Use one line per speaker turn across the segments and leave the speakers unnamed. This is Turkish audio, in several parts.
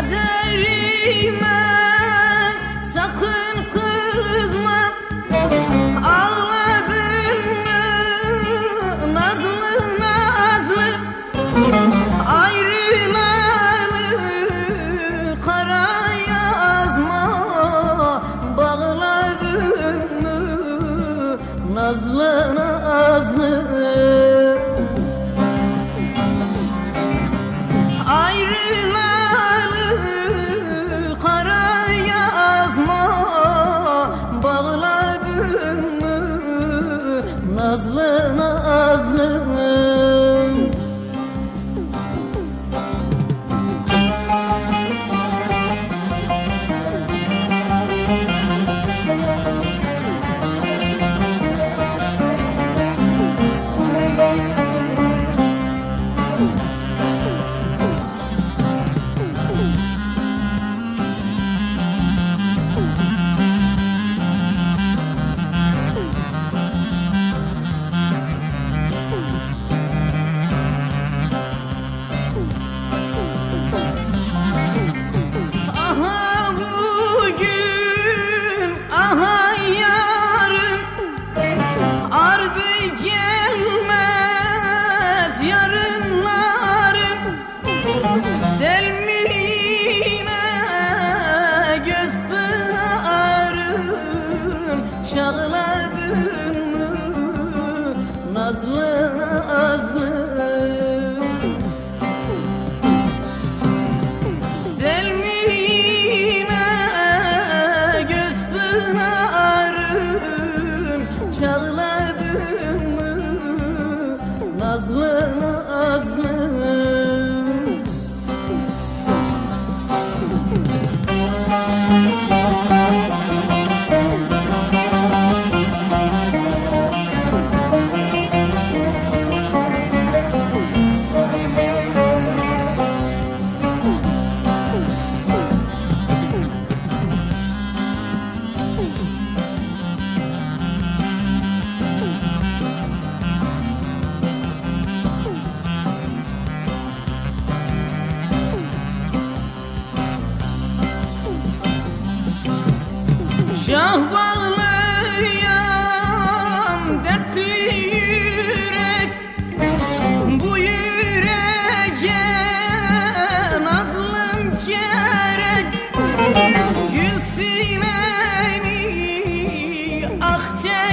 kaderime. you.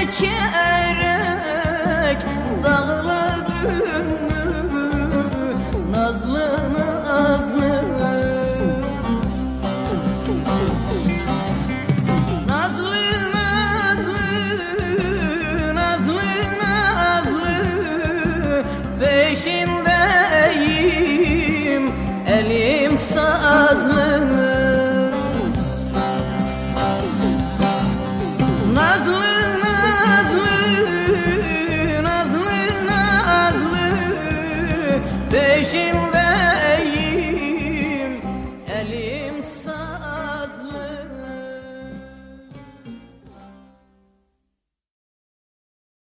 iki erek dağladı nazlı nazlı. Nazlı nazlı nazlı nazlı. Peşindeyim elim sağlı